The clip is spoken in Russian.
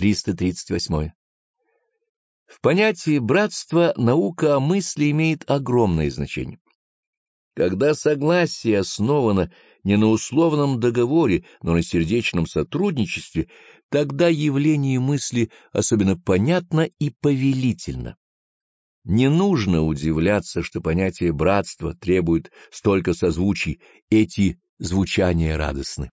338. В понятии братства наука о мысли имеет огромное значение. Когда согласие основано не на условном договоре, но на сердечном сотрудничестве, тогда явление мысли особенно понятно и повелительно. Не нужно удивляться, что понятие братства требует столько созвучий, эти звучания радостны.